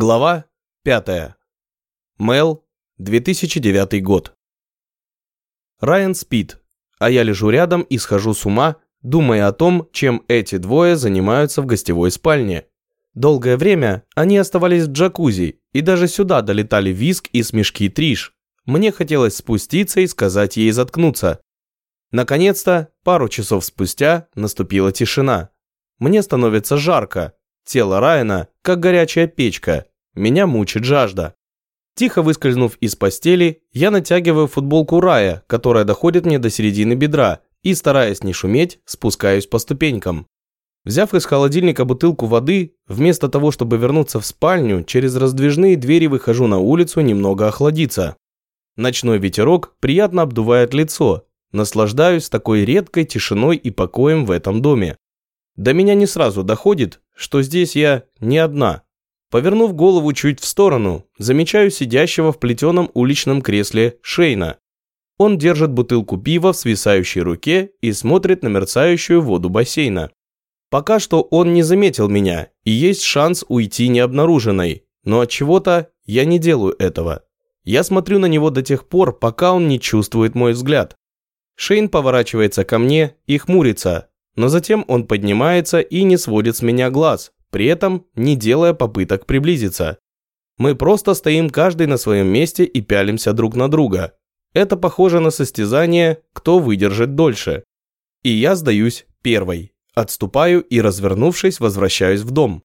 Глава 5. Мэл, 2009 год. Райан спит, а я лежу рядом и схожу с ума, думая о том, чем эти двое занимаются в гостевой спальне. Долгое время они оставались в джакузи, и даже сюда долетали виск и смешки Триш. Мне хотелось спуститься и сказать ей заткнуться. Наконец-то, пару часов спустя, наступила тишина. Мне становится жарко, Тело Райана, как горячая печка. Меня мучит жажда. Тихо выскользнув из постели, я натягиваю футболку Рая, которая доходит мне до середины бедра, и, стараясь не шуметь, спускаюсь по ступенькам. Взяв из холодильника бутылку воды, вместо того, чтобы вернуться в спальню, через раздвижные двери выхожу на улицу немного охладиться. Ночной ветерок приятно обдувает лицо. Наслаждаюсь такой редкой тишиной и покоем в этом доме. До меня не сразу доходит, что здесь я не одна. Повернув голову чуть в сторону, замечаю сидящего в плетеном уличном кресле Шейна. Он держит бутылку пива в свисающей руке и смотрит на мерцающую воду бассейна. Пока что он не заметил меня, и есть шанс уйти необнаруженной, но от чего-то я не делаю этого. Я смотрю на него до тех пор, пока он не чувствует мой взгляд. Шейн поворачивается ко мне и хмурится, но затем он поднимается и не сводит с меня глаз, при этом не делая попыток приблизиться. Мы просто стоим каждый на своем месте и пялимся друг на друга. Это похоже на состязание, кто выдержит дольше. И я сдаюсь первой. Отступаю и, развернувшись, возвращаюсь в дом.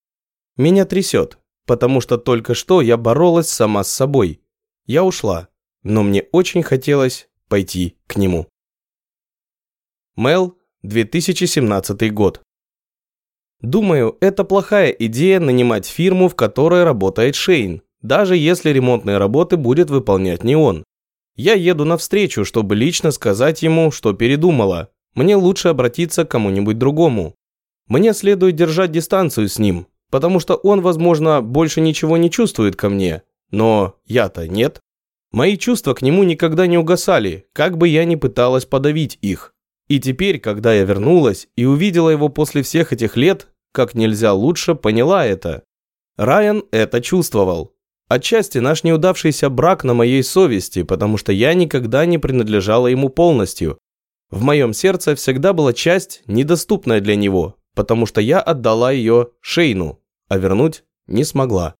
Меня трясет, потому что только что я боролась сама с собой. Я ушла, но мне очень хотелось пойти к нему. Мел 2017 год. Думаю, это плохая идея нанимать фирму, в которой работает Шейн, даже если ремонтные работы будет выполнять не он. Я еду навстречу, чтобы лично сказать ему, что передумала. Мне лучше обратиться к кому-нибудь другому. Мне следует держать дистанцию с ним, потому что он, возможно, больше ничего не чувствует ко мне. Но я-то нет. Мои чувства к нему никогда не угасали, как бы я ни пыталась подавить их. И теперь, когда я вернулась и увидела его после всех этих лет, как нельзя лучше поняла это. Райан это чувствовал. Отчасти наш неудавшийся брак на моей совести, потому что я никогда не принадлежала ему полностью. В моем сердце всегда была часть, недоступная для него, потому что я отдала ее Шейну, а вернуть не смогла.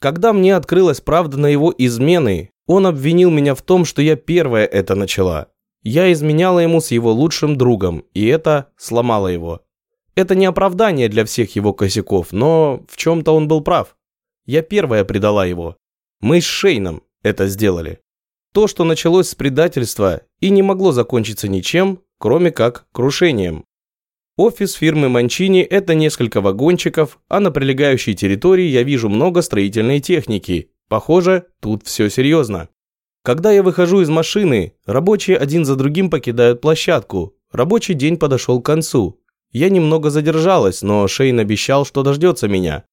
Когда мне открылась правда на его измены, он обвинил меня в том, что я первая это начала, я изменяла ему с его лучшим другом, и это сломало его. Это не оправдание для всех его косяков, но в чем-то он был прав. Я первая предала его. Мы с Шейном это сделали. То, что началось с предательства и не могло закончиться ничем, кроме как крушением. Офис фирмы Манчини – это несколько вагончиков, а на прилегающей территории я вижу много строительной техники. Похоже, тут все серьезно. Когда я выхожу из машины, рабочие один за другим покидают площадку. Рабочий день подошел к концу. Я немного задержалась, но Шейн обещал, что дождется меня.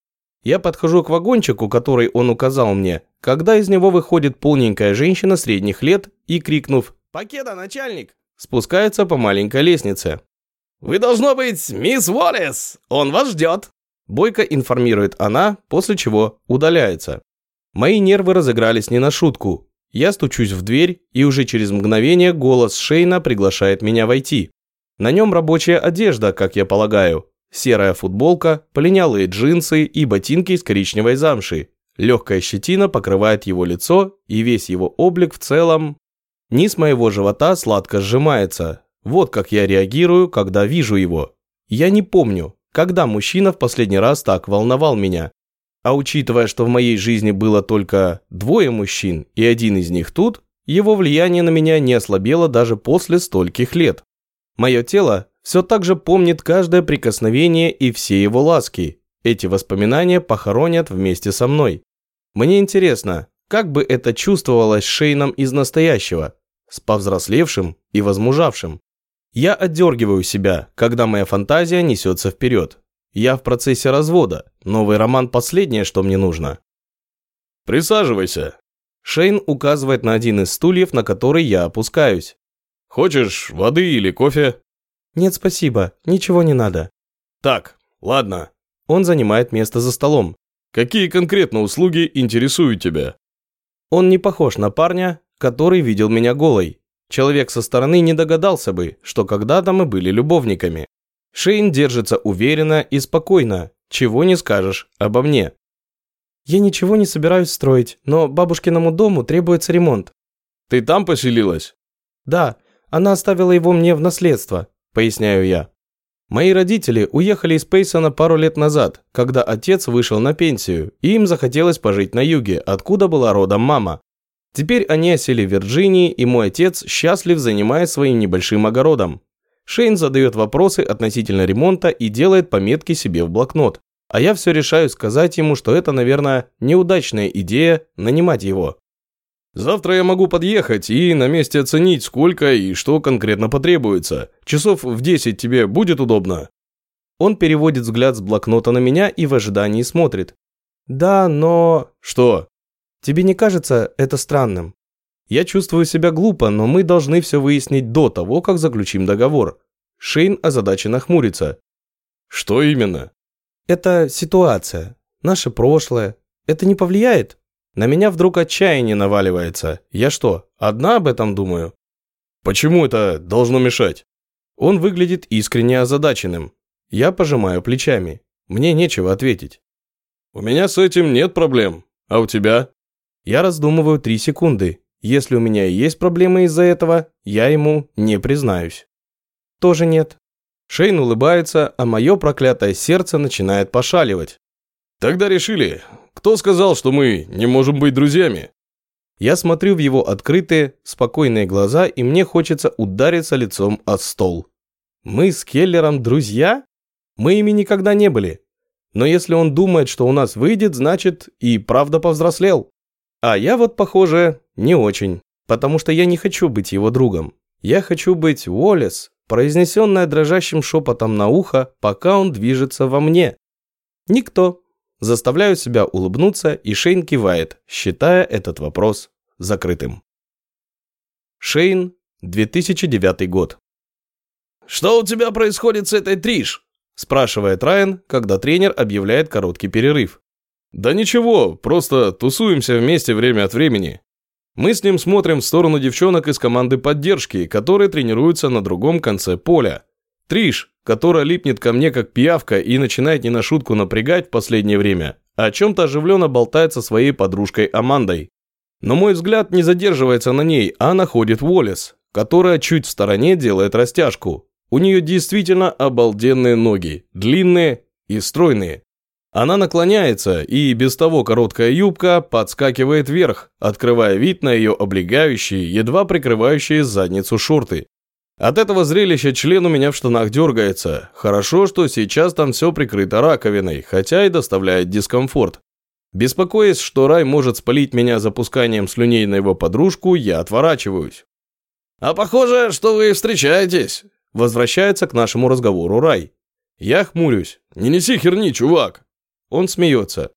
Я подхожу к вагончику, который он указал мне, когда из него выходит полненькая женщина средних лет и, крикнув «Пакета, начальник!», спускается по маленькой лестнице. «Вы должно быть мисс Уоллес! Он вас ждет!» Бойко информирует она, после чего удаляется. Мои нервы разыгрались не на шутку. Я стучусь в дверь, и уже через мгновение голос Шейна приглашает меня войти. На нем рабочая одежда, как я полагаю. Серая футболка, полинялые джинсы и ботинки из коричневой замши. Легкая щетина покрывает его лицо, и весь его облик в целом... Низ моего живота сладко сжимается. Вот как я реагирую, когда вижу его. Я не помню, когда мужчина в последний раз так волновал меня. А учитывая, что в моей жизни было только двое мужчин, и один из них тут, его влияние на меня не ослабело даже после стольких лет. Мое тело все так же помнит каждое прикосновение и все его ласки. Эти воспоминания похоронят вместе со мной. Мне интересно, как бы это чувствовалось Шейном из настоящего, с повзрослевшим и возмужавшим. Я отдергиваю себя, когда моя фантазия несется вперед. Я в процессе развода. Новый роман – последнее, что мне нужно. Присаживайся. Шейн указывает на один из стульев, на который я опускаюсь. Хочешь воды или кофе? Нет, спасибо. Ничего не надо. Так, ладно. Он занимает место за столом. Какие конкретно услуги интересуют тебя? Он не похож на парня, который видел меня голой. Человек со стороны не догадался бы, что когда-то мы были любовниками. Шейн держится уверенно и спокойно, чего не скажешь обо мне. Я ничего не собираюсь строить, но бабушкиному дому требуется ремонт. Ты там поселилась? Да, она оставила его мне в наследство, поясняю я. Мои родители уехали из Пейсона пару лет назад, когда отец вышел на пенсию, и им захотелось пожить на юге, откуда была родом мама. Теперь они осели в Вирджинии, и мой отец счастлив занимаясь своим небольшим огородом. Шейн задает вопросы относительно ремонта и делает пометки себе в блокнот. А я все решаю сказать ему, что это, наверное, неудачная идея нанимать его. Завтра я могу подъехать и на месте оценить, сколько и что конкретно потребуется. Часов в 10 тебе будет удобно?» Он переводит взгляд с блокнота на меня и в ожидании смотрит. «Да, но...» «Что?» «Тебе не кажется это странным?» Я чувствую себя глупо, но мы должны все выяснить до того, как заключим договор. Шейн озадаченно хмурится. «Что именно?» «Это ситуация. Наше прошлое. Это не повлияет?» На меня вдруг отчаяние наваливается. Я что, одна об этом думаю? Почему это должно мешать? Он выглядит искренне озадаченным. Я пожимаю плечами. Мне нечего ответить. У меня с этим нет проблем. А у тебя? Я раздумываю три секунды. Если у меня и есть проблемы из-за этого, я ему не признаюсь. Тоже нет. Шейн улыбается, а мое проклятое сердце начинает пошаливать. Тогда решили. Кто сказал, что мы не можем быть друзьями? Я смотрю в его открытые, спокойные глаза, и мне хочется удариться лицом о стол. Мы с Келлером друзья? Мы ими никогда не были. Но если он думает, что у нас выйдет, значит и правда повзрослел. А я вот, похоже, не очень. Потому что я не хочу быть его другом. Я хочу быть Уоллес, произнесенная дрожащим шепотом на ухо, пока он движется во мне. Никто. Заставляю себя улыбнуться, и Шейн кивает, считая этот вопрос закрытым. Шейн, 2009 год. «Что у тебя происходит с этой Триш?» спрашивает Райан, когда тренер объявляет короткий перерыв. «Да ничего, просто тусуемся вместе время от времени. Мы с ним смотрим в сторону девчонок из команды поддержки, которые тренируются на другом конце поля. Триш, которая липнет ко мне как пиявка и начинает не на шутку напрягать в последнее время, о чем-то оживленно болтает со своей подружкой Амандой. Но мой взгляд не задерживается на ней, а находит Уоллес, которая чуть в стороне делает растяжку. У нее действительно обалденные ноги, длинные и стройные. Она наклоняется, и без того короткая юбка подскакивает вверх, открывая вид на ее облегающие, едва прикрывающие задницу шорты. От этого зрелища член у меня в штанах дергается. Хорошо, что сейчас там все прикрыто раковиной, хотя и доставляет дискомфорт. Беспокоясь, что Рай может спалить меня запусканием слюней на его подружку, я отворачиваюсь. «А похоже, что вы встречаетесь», – возвращается к нашему разговору Рай. Я хмурюсь. «Не неси херни, чувак!» Он смеется.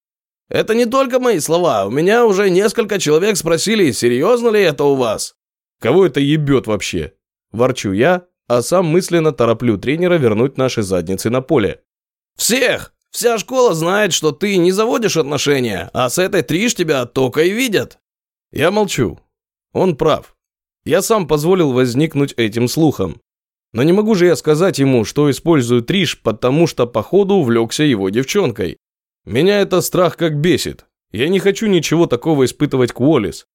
«Это не только мои слова. У меня уже несколько человек спросили, серьезно ли это у вас?» «Кого это ебет вообще?» Ворчу я, а сам мысленно тороплю тренера вернуть наши задницы на поле. «Всех! Вся школа знает, что ты не заводишь отношения, а с этой Триш тебя только и видят!» Я молчу. Он прав. Я сам позволил возникнуть этим слухом. Но не могу же я сказать ему, что использую Триш, потому что походу увлекся его девчонкой. Меня это страх как бесит. Я не хочу ничего такого испытывать к Уоллес.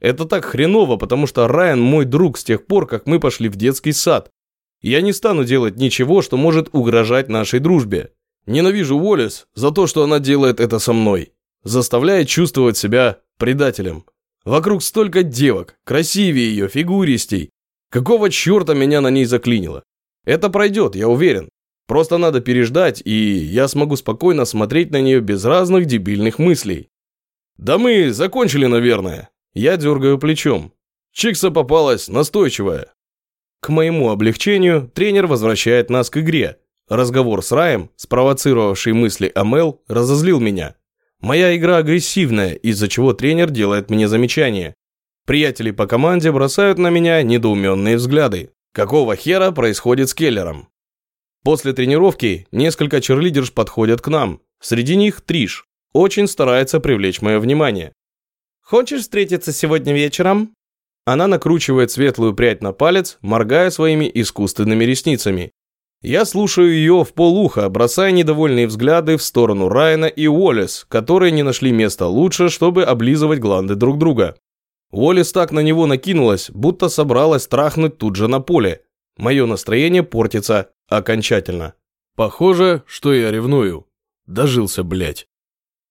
Это так хреново, потому что Райан мой друг с тех пор, как мы пошли в детский сад. Я не стану делать ничего, что может угрожать нашей дружбе. Ненавижу Уоллес за то, что она делает это со мной. Заставляет чувствовать себя предателем. Вокруг столько девок, красивее ее, фигуристей. Какого черта меня на ней заклинило? Это пройдет, я уверен. Просто надо переждать, и я смогу спокойно смотреть на нее без разных дебильных мыслей. Да мы закончили, наверное. Я дергаю плечом. Чикса попалась настойчивая. К моему облегчению тренер возвращает нас к игре. Разговор с Раем, спровоцировавший мысли о Мел, разозлил меня. Моя игра агрессивная, из-за чего тренер делает мне замечание. Приятели по команде бросают на меня недоуменные взгляды. Какого хера происходит с Келлером? После тренировки несколько черлидерш подходят к нам. Среди них Триш. Очень старается привлечь мое внимание. «Хочешь встретиться сегодня вечером?» Она накручивает светлую прядь на палец, моргая своими искусственными ресницами. Я слушаю ее в полуха, бросая недовольные взгляды в сторону Райана и Уоллес, которые не нашли места лучше, чтобы облизывать гланды друг друга. Уоллес так на него накинулась, будто собралась трахнуть тут же на поле. Мое настроение портится окончательно. Похоже, что я ревную. Дожился, блядь.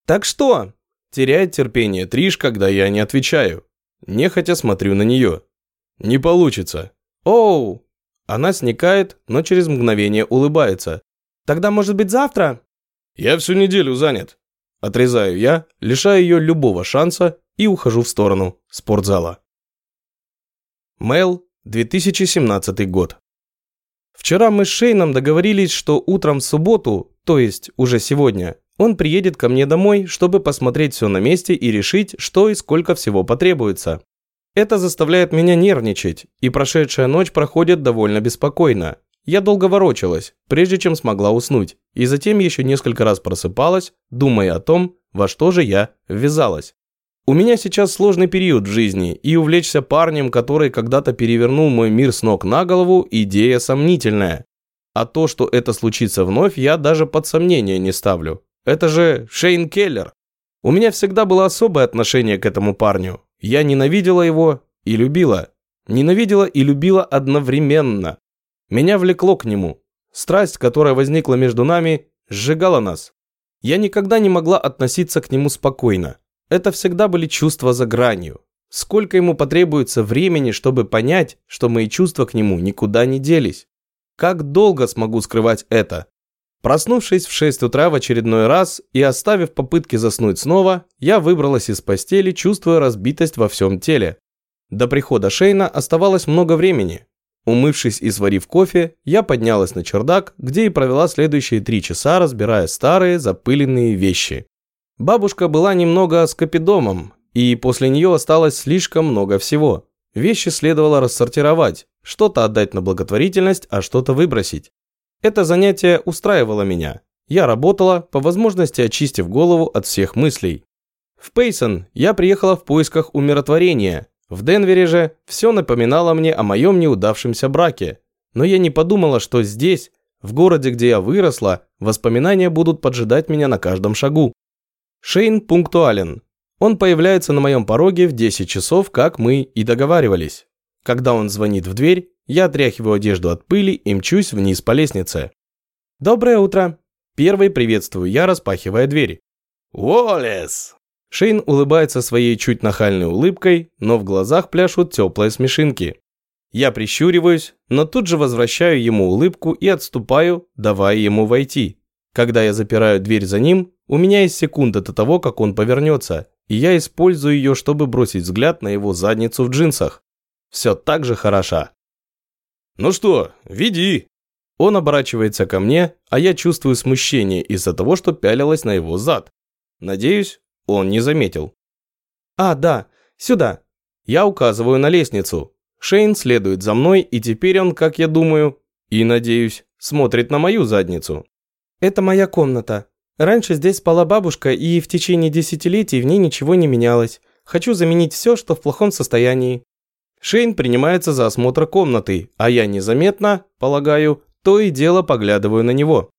«Так что?» Теряет терпение Триш, когда я не отвечаю. Нехотя смотрю на нее. «Не получится». «Оу!» Она сникает, но через мгновение улыбается. «Тогда, может быть, завтра?» «Я всю неделю занят». Отрезаю я, лишаю ее любого шанса и ухожу в сторону спортзала. Мэл, 2017 год. Вчера мы с Шейном договорились, что утром в субботу, то есть уже сегодня, он приедет ко мне домой, чтобы посмотреть все на месте и решить, что и сколько всего потребуется. Это заставляет меня нервничать, и прошедшая ночь проходит довольно беспокойно. Я долго ворочалась, прежде чем смогла уснуть, и затем еще несколько раз просыпалась, думая о том, во что же я ввязалась. У меня сейчас сложный период в жизни, и увлечься парнем, который когда-то перевернул мой мир с ног на голову, идея сомнительная. А то, что это случится вновь, я даже под сомнение не ставлю. Это же Шейн Келлер. У меня всегда было особое отношение к этому парню. Я ненавидела его и любила. Ненавидела и любила одновременно. Меня влекло к нему. Страсть, которая возникла между нами, сжигала нас. Я никогда не могла относиться к нему спокойно. Это всегда были чувства за гранью. Сколько ему потребуется времени, чтобы понять, что мои чувства к нему никуда не делись? Как долго смогу скрывать это? Проснувшись в 6 утра в очередной раз и оставив попытки заснуть снова, я выбралась из постели, чувствуя разбитость во всем теле. До прихода Шейна оставалось много времени. Умывшись и сварив кофе, я поднялась на чердак, где и провела следующие три часа, разбирая старые запыленные вещи. Бабушка была немного скопидомом, и после нее осталось слишком много всего. Вещи следовало рассортировать, что-то отдать на благотворительность, а что-то выбросить. Это занятие устраивало меня. Я работала, по возможности очистив голову от всех мыслей. В Пейсон я приехала в поисках умиротворения. В Денвере же все напоминало мне о моем неудавшемся браке. Но я не подумала, что здесь, в городе, где я выросла, воспоминания будут поджидать меня на каждом шагу. Шейн пунктуален. Он появляется на моем пороге в 10 часов, как мы и договаривались. Когда он звонит в дверь, я отряхиваю одежду от пыли и мчусь вниз по лестнице. «Доброе утро!» Первый приветствую я, распахивая дверь. «Уоллес!» Шейн улыбается своей чуть нахальной улыбкой, но в глазах пляшут теплые смешинки. Я прищуриваюсь, но тут же возвращаю ему улыбку и отступаю, давая ему войти. Когда я запираю дверь за ним, у меня есть секунда до того, как он повернется, и я использую ее, чтобы бросить взгляд на его задницу в джинсах. Все так же хороша. «Ну что, веди!» Он оборачивается ко мне, а я чувствую смущение из-за того, что пялилась на его зад. Надеюсь, он не заметил. «А, да, сюда!» Я указываю на лестницу. Шейн следует за мной, и теперь он, как я думаю, и надеюсь, смотрит на мою задницу. «Это моя комната. Раньше здесь спала бабушка, и в течение десятилетий в ней ничего не менялось. Хочу заменить все, что в плохом состоянии. Шейн принимается за осмотр комнаты, а я незаметно, полагаю, то и дело поглядываю на него.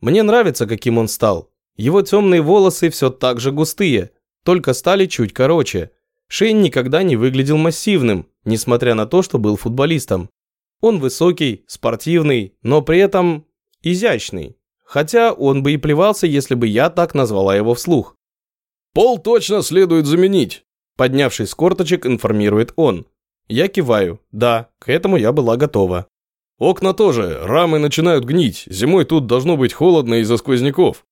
Мне нравится, каким он стал. Его темные волосы все так же густые, только стали чуть короче. Шейн никогда не выглядел массивным, несмотря на то, что был футболистом. Он высокий, спортивный, но при этом изящный. Хотя он бы и плевался, если бы я так назвала его вслух. «Пол точно следует заменить», поднявшись с корточек, информирует он. Я киваю. Да, к этому я была готова. Окна тоже, рамы начинают гнить. Зимой тут должно быть холодно из-за сквозняков.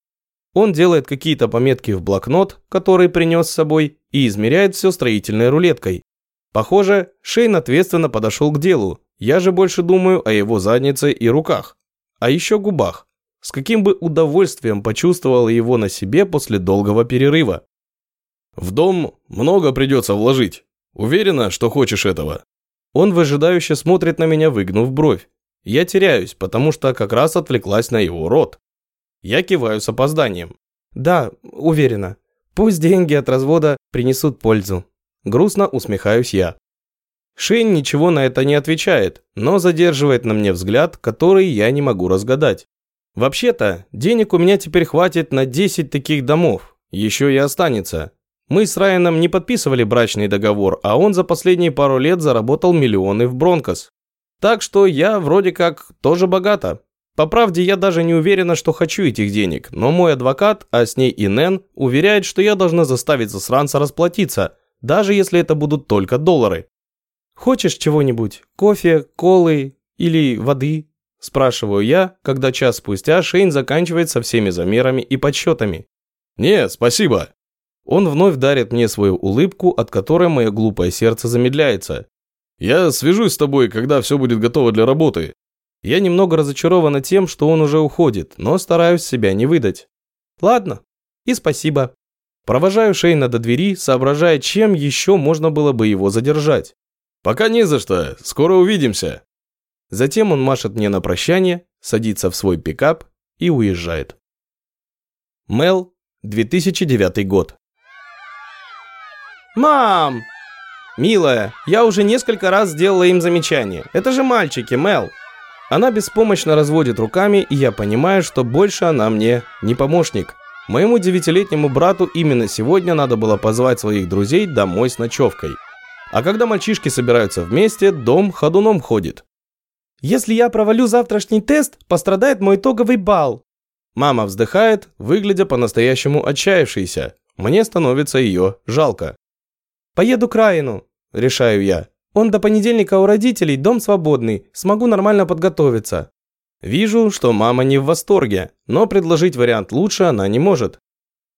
Он делает какие-то пометки в блокнот, который принес с собой, и измеряет все строительной рулеткой. Похоже, Шейн ответственно подошел к делу. Я же больше думаю о его заднице и руках. А еще губах. С каким бы удовольствием почувствовал его на себе после долгого перерыва. В дом много придется вложить. Уверена, что хочешь этого?» Он выжидающе смотрит на меня, выгнув бровь. Я теряюсь, потому что как раз отвлеклась на его рот. Я киваю с опозданием. Да, уверена. Пусть деньги от развода принесут пользу. Грустно усмехаюсь я. Шейн ничего на это не отвечает, но задерживает на мне взгляд, который я не могу разгадать. Вообще-то, денег у меня теперь хватит на 10 таких домов. Еще и останется. Мы с Райаном не подписывали брачный договор, а он за последние пару лет заработал миллионы в Бронкос. Так что я вроде как тоже богата. По правде, я даже не уверена, что хочу этих денег, но мой адвокат, а с ней и Нэн, уверяет, что я должна заставить засранца расплатиться, даже если это будут только доллары. «Хочешь чего-нибудь? Кофе, колы или воды?» Спрашиваю я, когда час спустя Шейн заканчивает со всеми замерами и подсчетами. «Не, спасибо». Он вновь дарит мне свою улыбку, от которой мое глупое сердце замедляется. «Я свяжусь с тобой, когда все будет готово для работы. Я немного разочарована тем, что он уже уходит, но стараюсь себя не выдать. Ладно, и спасибо. Провожаю Шейна до двери, соображая, чем еще можно было бы его задержать. Пока не за что, скоро увидимся. Затем он машет мне на прощание, садится в свой пикап и уезжает. Мел, 2009 год. «Мам!» «Милая, я уже несколько раз сделала им замечание. Это же мальчики, Мел!» Она беспомощно разводит руками, и я понимаю, что больше она мне не помощник. Моему девятилетнему брату именно сегодня надо было позвать своих друзей домой с ночевкой. А когда мальчишки собираются вместе, дом ходуном ходит. «Если я провалю завтрашний тест, пострадает мой итоговый балл». Мама вздыхает, выглядя по-настоящему отчаявшейся. Мне становится ее жалко. «Поеду к Райану», – решаю я. Он до понедельника у родителей, дом свободный, смогу нормально подготовиться. Вижу, что мама не в восторге, но предложить вариант лучше она не может.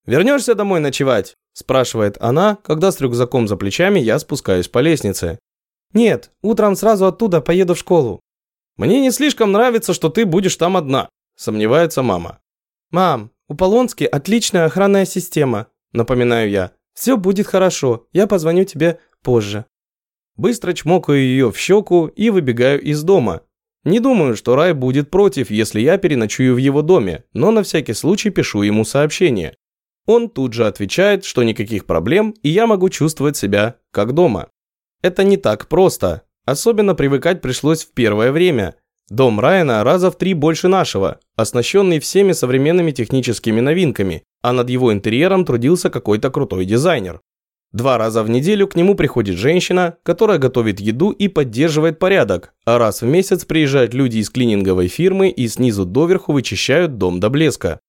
«Вернешься домой ночевать?» – спрашивает она, когда с рюкзаком за плечами я спускаюсь по лестнице. «Нет, утром сразу оттуда поеду в школу». «Мне не слишком нравится, что ты будешь там одна», – сомневается мама. «Мам, у Полонски отличная охранная система», – напоминаю я. «Все будет хорошо, я позвоню тебе позже». Быстро чмокаю ее в щеку и выбегаю из дома. Не думаю, что Рай будет против, если я переночую в его доме, но на всякий случай пишу ему сообщение. Он тут же отвечает, что никаких проблем, и я могу чувствовать себя как дома. Это не так просто. Особенно привыкать пришлось в первое время. Дом Райана раза в три больше нашего, оснащенный всеми современными техническими новинками, а над его интерьером трудился какой-то крутой дизайнер. Два раза в неделю к нему приходит женщина, которая готовит еду и поддерживает порядок, а раз в месяц приезжают люди из клининговой фирмы и снизу доверху вычищают дом до блеска.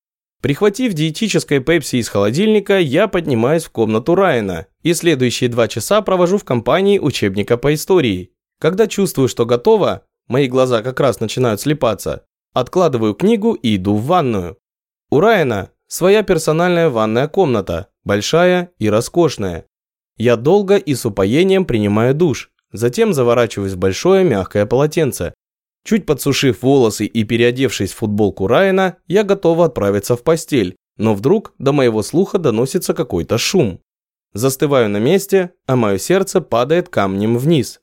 Прихватив диетическое пепси из холодильника, я поднимаюсь в комнату Райана и следующие два часа провожу в компании учебника по истории. Когда чувствую, что готово, мои глаза как раз начинают слепаться, откладываю книгу и иду в ванную. У Райана своя персональная ванная комната, большая и роскошная. Я долго и с упоением принимаю душ, затем заворачиваюсь в большое мягкое полотенце. Чуть подсушив волосы и переодевшись в футболку Райана, я готова отправиться в постель, но вдруг до моего слуха доносится какой-то шум. Застываю на месте, а мое сердце падает камнем вниз.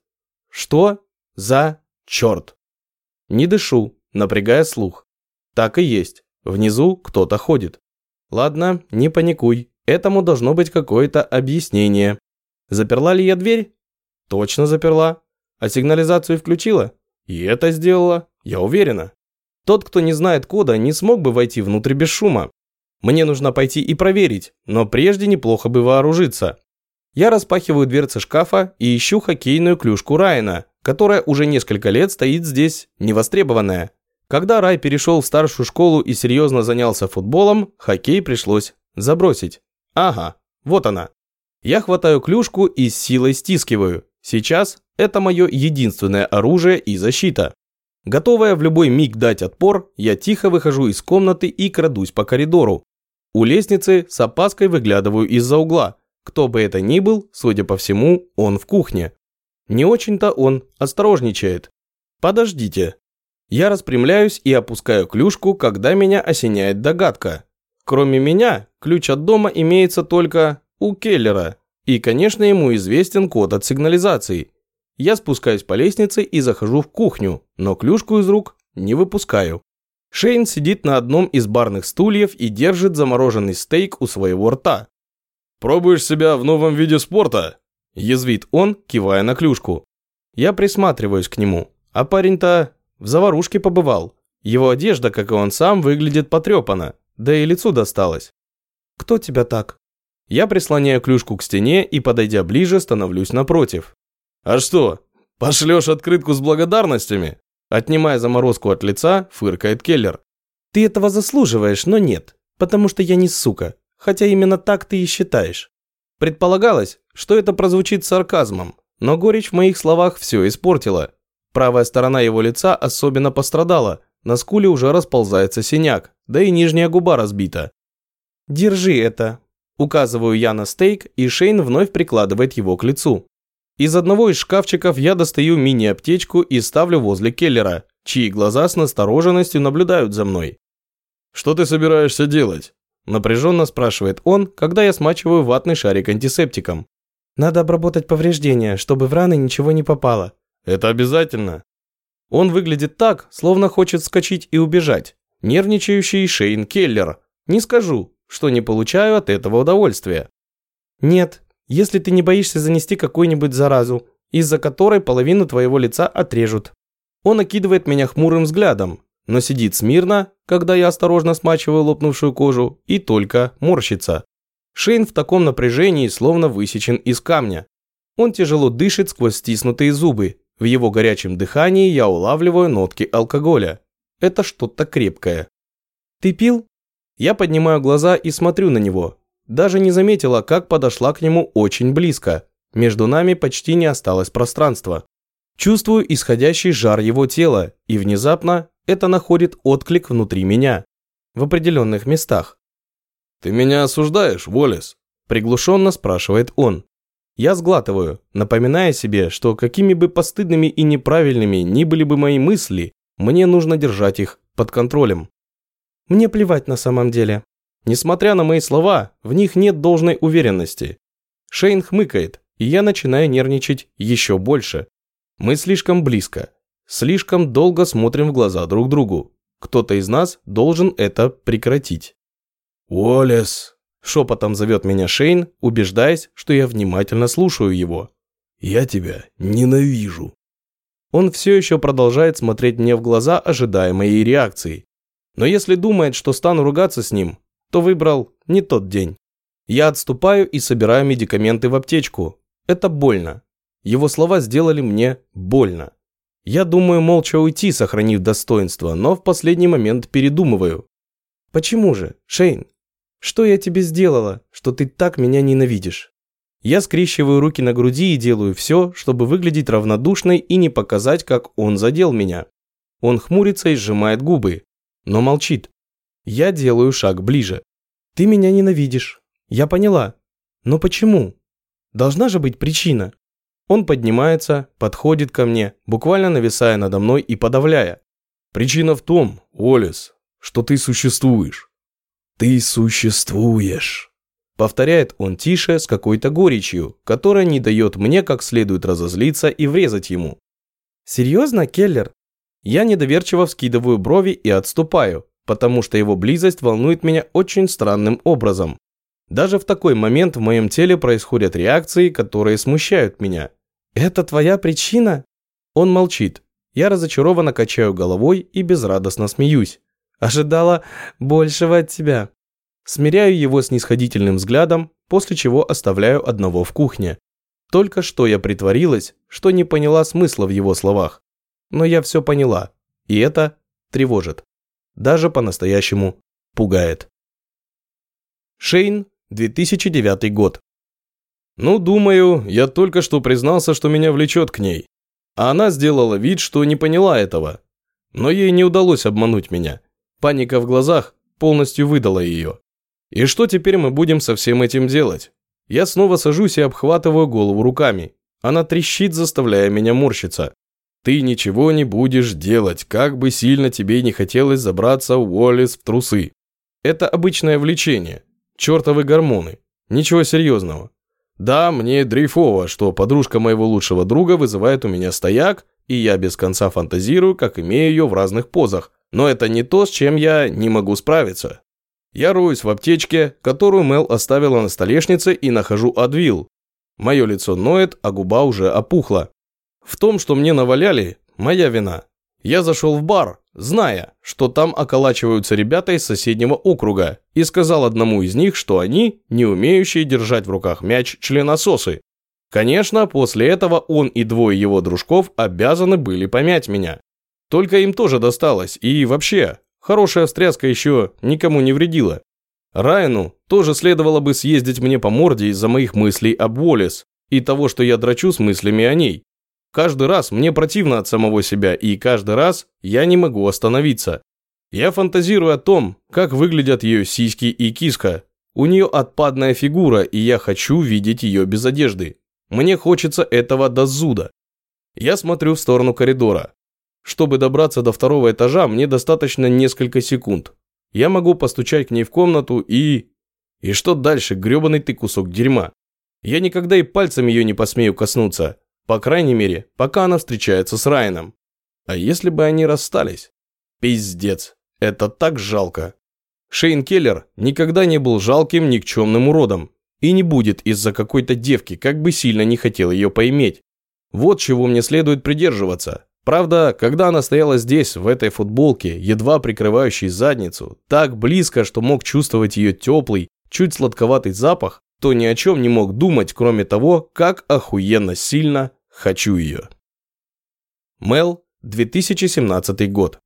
Что за черт? Не дышу, напрягая слух. Так и есть. Внизу кто-то ходит. Ладно, не паникуй. Этому должно быть какое-то объяснение. Заперла ли я дверь? Точно заперла. А сигнализацию включила? И это сделала, я уверена. Тот, кто не знает кода, не смог бы войти внутрь без шума. Мне нужно пойти и проверить, но прежде неплохо бы вооружиться. Я распахиваю дверцы шкафа и ищу хоккейную клюшку Райана, которая уже несколько лет стоит здесь, невостребованная. Когда Рай перешел в старшую школу и серьезно занялся футболом, хоккей пришлось забросить. Ага, вот она. Я хватаю клюшку и с силой стискиваю. Сейчас это мое единственное оружие и защита. Готовая в любой миг дать отпор, я тихо выхожу из комнаты и крадусь по коридору. У лестницы с опаской выглядываю из-за угла. Кто бы это ни был, судя по всему, он в кухне. Не очень-то он осторожничает. Подождите. Я распрямляюсь и опускаю клюшку, когда меня осеняет догадка. Кроме меня, ключ от дома имеется только у Келлера. И, конечно, ему известен код от сигнализации. Я спускаюсь по лестнице и захожу в кухню, но клюшку из рук не выпускаю. Шейн сидит на одном из барных стульев и держит замороженный стейк у своего рта. «Пробуешь себя в новом виде спорта?» – язвит он, кивая на клюшку. Я присматриваюсь к нему, а парень-то в заварушке побывал. Его одежда, как и он сам, выглядит потрепанно, да и лицу досталось. «Кто тебя так?» Я прислоняю клюшку к стене и, подойдя ближе, становлюсь напротив. «А что, пошлешь открытку с благодарностями?» Отнимая заморозку от лица, фыркает Келлер. «Ты этого заслуживаешь, но нет, потому что я не сука, хотя именно так ты и считаешь». Предполагалось, что это прозвучит сарказмом, но горечь в моих словах все испортила. Правая сторона его лица особенно пострадала, на скуле уже расползается синяк, да и нижняя губа разбита. «Держи это», – указываю я на стейк, и Шейн вновь прикладывает его к лицу. Из одного из шкафчиков я достаю мини-аптечку и ставлю возле Келлера, чьи глаза с настороженностью наблюдают за мной. «Что ты собираешься делать?» – напряженно спрашивает он, когда я смачиваю ватный шарик антисептиком. «Надо обработать повреждения, чтобы в раны ничего не попало». «Это обязательно?» Он выглядит так, словно хочет скачать и убежать. Нервничающий Шейн Келлер. Не скажу, что не получаю от этого удовольствия. «Нет, если ты не боишься занести какую-нибудь заразу, из-за которой половину твоего лица отрежут. Он окидывает меня хмурым взглядом, но сидит смирно, когда я осторожно смачиваю лопнувшую кожу, и только морщится. Шейн в таком напряжении словно высечен из камня. Он тяжело дышит сквозь стиснутые зубы. В его горячем дыхании я улавливаю нотки алкоголя. Это что-то крепкое. «Ты пил?» Я поднимаю глаза и смотрю на него, даже не заметила, как подошла к нему очень близко. Между нами почти не осталось пространства. Чувствую исходящий жар его тела, и внезапно это находит отклик внутри меня. В определенных местах. «Ты меня осуждаешь, Волес?» Приглушенно спрашивает он. Я сглатываю, напоминая себе, что какими бы постыдными и неправильными ни были бы мои мысли, мне нужно держать их под контролем. Мне плевать на самом деле. Несмотря на мои слова, в них нет должной уверенности. Шейн хмыкает, и я начинаю нервничать еще больше. Мы слишком близко. Слишком долго смотрим в глаза друг другу. Кто-то из нас должен это прекратить. «Уоллес!» – шепотом зовет меня Шейн, убеждаясь, что я внимательно слушаю его. «Я тебя ненавижу!» Он все еще продолжает смотреть мне в глаза, ожидая моей реакции. Но если думает, что стану ругаться с ним, то выбрал не тот день. Я отступаю и собираю медикаменты в аптечку. Это больно. Его слова сделали мне больно. Я думаю молча уйти, сохранив достоинство, но в последний момент передумываю. Почему же, Шейн? Что я тебе сделала, что ты так меня ненавидишь? Я скрещиваю руки на груди и делаю все, чтобы выглядеть равнодушной и не показать, как он задел меня. Он хмурится и сжимает губы, но молчит. Я делаю шаг ближе. Ты меня ненавидишь. Я поняла. Но почему? Должна же быть причина. Он поднимается, подходит ко мне, буквально нависая надо мной и подавляя. Причина в том, Олес, что ты существуешь. Ты существуешь. Повторяет он тише, с какой-то горечью, которая не дает мне как следует разозлиться и врезать ему. Серьезно, Келлер? Я недоверчиво вскидываю брови и отступаю, потому что его близость волнует меня очень странным образом. Даже в такой момент в моем теле происходят реакции, которые смущают меня. «Это твоя причина?» Он молчит. Я разочарованно качаю головой и безрадостно смеюсь. Ожидала большего от тебя. Смиряю его снисходительным взглядом, после чего оставляю одного в кухне. Только что я притворилась, что не поняла смысла в его словах. Но я все поняла, и это тревожит даже по-настоящему пугает. Шейн, 2009 год. Ну, думаю, я только что признался, что меня влечет к ней. А она сделала вид, что не поняла этого. Но ей не удалось обмануть меня. Паника в глазах полностью выдала ее. И что теперь мы будем со всем этим делать? Я снова сажусь и обхватываю голову руками. Она трещит, заставляя меня морщиться. Ты ничего не будешь делать, как бы сильно тебе не хотелось забраться у Уоллес в трусы. Это обычное влечение. Чертовы гормоны. Ничего серьезного. Да, мне дрейфово, что подружка моего лучшего друга вызывает у меня стояк, и я без конца фантазирую, как имею ее в разных позах, Но это не то, с чем я не могу справиться. Я роюсь в аптечке, которую Мел оставила на столешнице и нахожу Адвил. Мое лицо ноет, а губа уже опухла. В том, что мне наваляли, моя вина. Я зашел в бар, зная, что там околачиваются ребята из соседнего округа, и сказал одному из них, что они, не умеющие держать в руках мяч членососы. Конечно, после этого он и двое его дружков обязаны были помять меня. Только им тоже досталось, и вообще, хорошая встряска еще никому не вредила. Райану тоже следовало бы съездить мне по морде из-за моих мыслей об Уоллес и того, что я драчу с мыслями о ней. Каждый раз мне противно от самого себя, и каждый раз я не могу остановиться. Я фантазирую о том, как выглядят ее сиськи и киска. У нее отпадная фигура, и я хочу видеть ее без одежды. Мне хочется этого до зуда. Я смотрю в сторону коридора. Чтобы добраться до второго этажа, мне достаточно несколько секунд. Я могу постучать к ней в комнату и... И что дальше, гребаный ты кусок дерьма? Я никогда и пальцем ее не посмею коснуться. По крайней мере, пока она встречается с Райаном. А если бы они расстались? Пиздец. Это так жалко. Шейн Келлер никогда не был жалким никчемным уродом. И не будет из-за какой-то девки, как бы сильно не хотел ее поиметь. Вот чего мне следует придерживаться. Правда, когда она стояла здесь, в этой футболке, едва прикрывающей задницу, так близко, что мог чувствовать ее теплый, чуть сладковатый запах, то ни о чем не мог думать, кроме того, как охуенно сильно Хочу ее. Мел, 2017 год.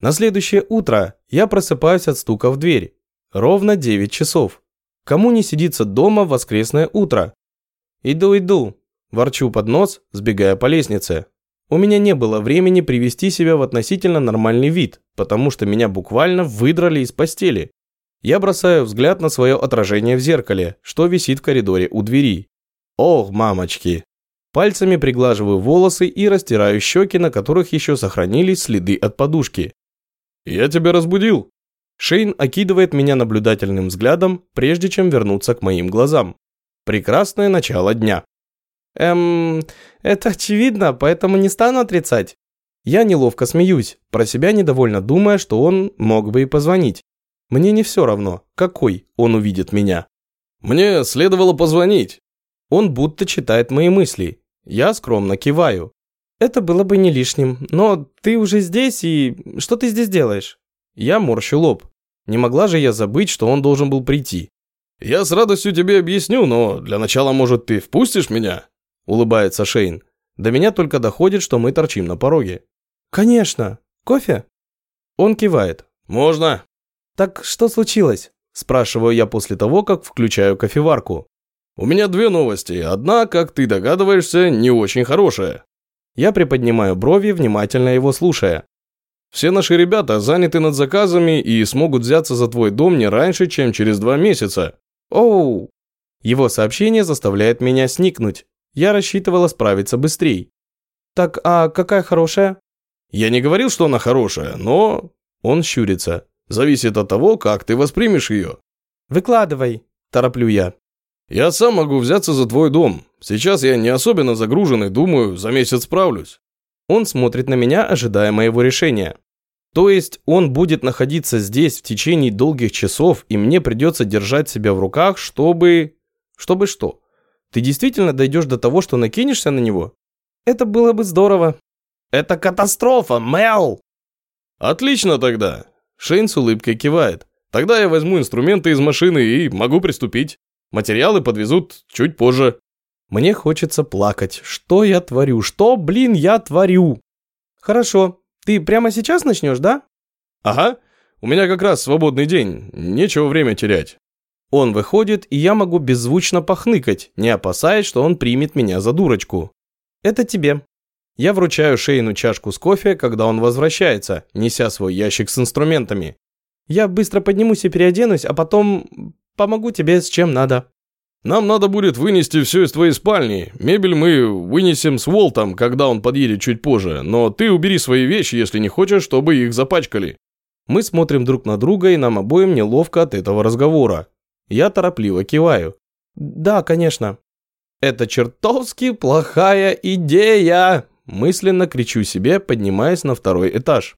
На следующее утро я просыпаюсь от стука в дверь. Ровно 9 часов. Кому не сидится дома в воскресное утро? Иду, иду. Ворчу под нос, сбегая по лестнице. У меня не было времени привести себя в относительно нормальный вид, потому что меня буквально выдрали из постели. Я бросаю взгляд на свое отражение в зеркале, что висит в коридоре у двери. Ох, мамочки! Пальцами приглаживаю волосы и растираю щеки, на которых еще сохранились следы от подушки. «Я тебя разбудил!» Шейн окидывает меня наблюдательным взглядом, прежде чем вернуться к моим глазам. Прекрасное начало дня. Эм, это очевидно, поэтому не стану отрицать. Я неловко смеюсь, про себя недовольно думая, что он мог бы и позвонить. Мне не все равно, какой он увидит меня. Мне следовало позвонить. Он будто читает мои мысли. Я скромно киваю. Это было бы не лишним, но ты уже здесь и... Что ты здесь делаешь? Я морщу лоб. Не могла же я забыть, что он должен был прийти. Я с радостью тебе объясню, но для начала, может, ты впустишь меня? Улыбается Шейн. До меня только доходит, что мы торчим на пороге. Конечно. Кофе? Он кивает. Можно. «Так что случилось?» – спрашиваю я после того, как включаю кофеварку. «У меня две новости. Одна, как ты догадываешься, не очень хорошая». Я приподнимаю брови, внимательно его слушая. «Все наши ребята заняты над заказами и смогут взяться за твой дом не раньше, чем через два месяца». «Оу!» Его сообщение заставляет меня сникнуть. Я рассчитывала справиться быстрее. «Так, а какая хорошая?» «Я не говорил, что она хорошая, но...» Он щурится. Зависит от того, как ты воспримешь ее. Выкладывай, тороплю я. Я сам могу взяться за твой дом. Сейчас я не особенно загружен и думаю, за месяц справлюсь. Он смотрит на меня, ожидая моего решения. То есть он будет находиться здесь в течение долгих часов, и мне придется держать себя в руках, чтобы... Чтобы что? Ты действительно дойдешь до того, что накинешься на него? Это было бы здорово. Это катастрофа, Мел! Отлично тогда. Шейн с улыбкой кивает. Тогда я возьму инструменты из машины и могу приступить. Материалы подвезут чуть позже. Мне хочется плакать. Что я творю? Что, блин, я творю? Хорошо. Ты прямо сейчас начнешь, да? Ага. У меня как раз свободный день. Нечего время терять. Он выходит, и я могу беззвучно похныкать, не опасаясь, что он примет меня за дурочку. Это тебе. Я вручаю Шейну чашку с кофе, когда он возвращается, неся свой ящик с инструментами. Я быстро поднимусь и переоденусь, а потом помогу тебе с чем надо. Нам надо будет вынести все из твоей спальни. Мебель мы вынесем с Волтом, когда он подъедет чуть позже, но ты убери свои вещи, если не хочешь, чтобы их запачкали. Мы смотрим друг на друга, и нам обоим неловко от этого разговора. Я торопливо киваю. Да, конечно. Это чертовски плохая идея, мысленно кричу себе, поднимаясь на второй этаж.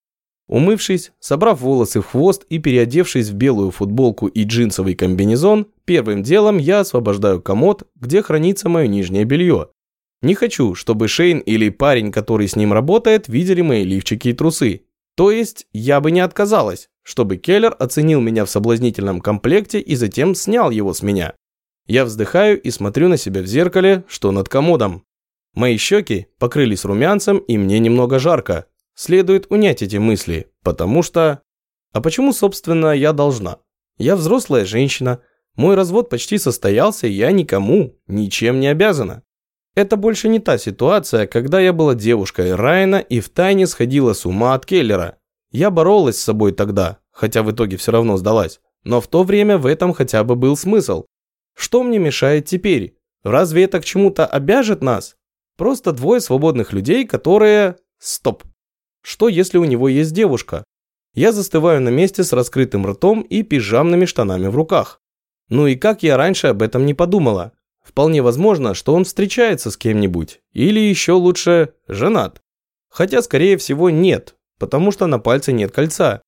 Умывшись, собрав волосы в хвост и переодевшись в белую футболку и джинсовый комбинезон, первым делом я освобождаю комод, где хранится мое нижнее белье. Не хочу, чтобы Шейн или парень, который с ним работает, видели мои лифчики и трусы. То есть, я бы не отказалась, чтобы Келлер оценил меня в соблазнительном комплекте и затем снял его с меня. Я вздыхаю и смотрю на себя в зеркале, что над комодом. Мои щеки покрылись румянцем и мне немного жарко. Следует унять эти мысли, потому что... А почему, собственно, я должна? Я взрослая женщина, мой развод почти состоялся, и я никому, ничем не обязана. Это больше не та ситуация, когда я была девушкой Райана и втайне сходила с ума от Келлера. Я боролась с собой тогда, хотя в итоге все равно сдалась. Но в то время в этом хотя бы был смысл. Что мне мешает теперь? Разве это к чему-то обяжет нас? Просто двое свободных людей, которые... Стоп. Что если у него есть девушка? Я застываю на месте с раскрытым ртом и пижамными штанами в руках. Ну и как я раньше об этом не подумала? Вполне возможно, что он встречается с кем-нибудь. Или еще лучше, женат. Хотя, скорее всего, нет, потому что на пальце нет кольца.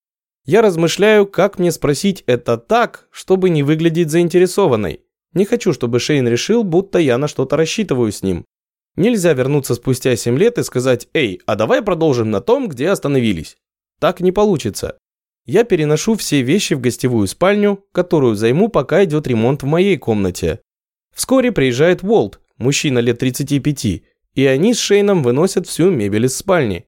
Я размышляю, как мне спросить это так, чтобы не выглядеть заинтересованной. Не хочу, чтобы Шейн решил, будто я на что-то рассчитываю с ним. Нельзя вернуться спустя 7 лет и сказать «Эй, а давай продолжим на том, где остановились». Так не получится. Я переношу все вещи в гостевую спальню, которую займу, пока идет ремонт в моей комнате. Вскоре приезжает Уолт, мужчина лет 35, и они с Шейном выносят всю мебель из спальни.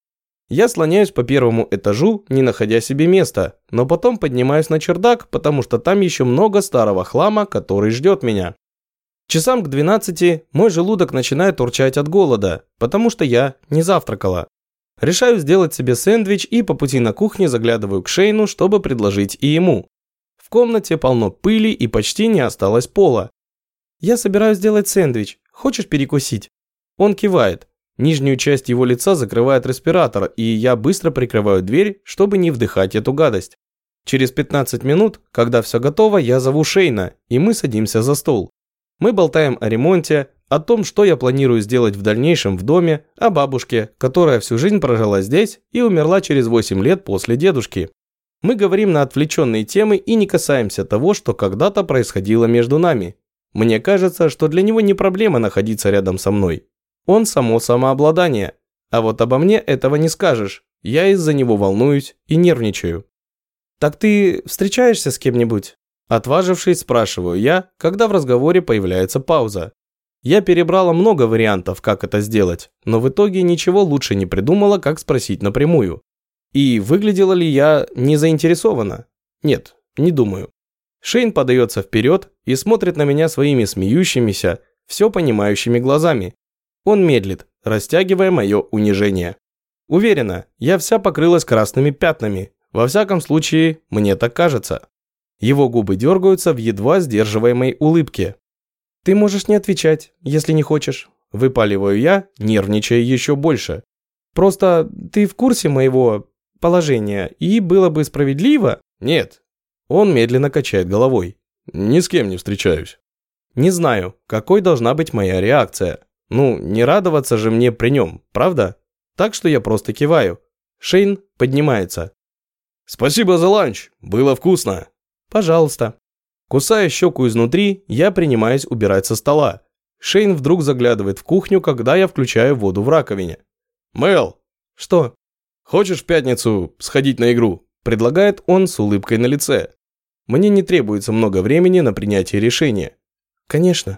Я слоняюсь по первому этажу, не находя себе места, но потом поднимаюсь на чердак, потому что там еще много старого хлама, который ждет меня. Часам к 12 мой желудок начинает урчать от голода, потому что я не завтракала. Решаю сделать себе сэндвич и по пути на кухне заглядываю к Шейну, чтобы предложить и ему. В комнате полно пыли и почти не осталось пола. «Я собираюсь сделать сэндвич. Хочешь перекусить?» Он кивает. Нижнюю часть его лица закрывает респиратор, и я быстро прикрываю дверь, чтобы не вдыхать эту гадость. Через 15 минут, когда все готово, я зову Шейна, и мы садимся за стол. Мы болтаем о ремонте, о том, что я планирую сделать в дальнейшем в доме, о бабушке, которая всю жизнь прожила здесь и умерла через 8 лет после дедушки. Мы говорим на отвлеченные темы и не касаемся того, что когда-то происходило между нами. Мне кажется, что для него не проблема находиться рядом со мной. Он само самообладание. А вот обо мне этого не скажешь. Я из-за него волнуюсь и нервничаю. «Так ты встречаешься с кем-нибудь?» Отважившись, спрашиваю я, когда в разговоре появляется пауза. Я перебрала много вариантов, как это сделать, но в итоге ничего лучше не придумала, как спросить напрямую. И выглядела ли я не заинтересована? Нет, не думаю. Шейн подается вперед и смотрит на меня своими смеющимися, все понимающими глазами. Он медлит, растягивая мое унижение. Уверена, я вся покрылась красными пятнами. Во всяком случае, мне так кажется. Его губы дергаются в едва сдерживаемой улыбке. «Ты можешь не отвечать, если не хочешь», – выпаливаю я, нервничая еще больше. «Просто ты в курсе моего положения, и было бы справедливо...» «Нет». Он медленно качает головой. «Ни с кем не встречаюсь». Не знаю, какой должна быть моя реакция. Ну, не радоваться же мне при нем, правда? Так что я просто киваю. Шейн поднимается. «Спасибо за ланч, было вкусно». «Пожалуйста». Кусая щеку изнутри, я принимаюсь убирать со стола. Шейн вдруг заглядывает в кухню, когда я включаю воду в раковине. «Мэл!» «Что?» «Хочешь в пятницу сходить на игру?» Предлагает он с улыбкой на лице. Мне не требуется много времени на принятие решения. «Конечно».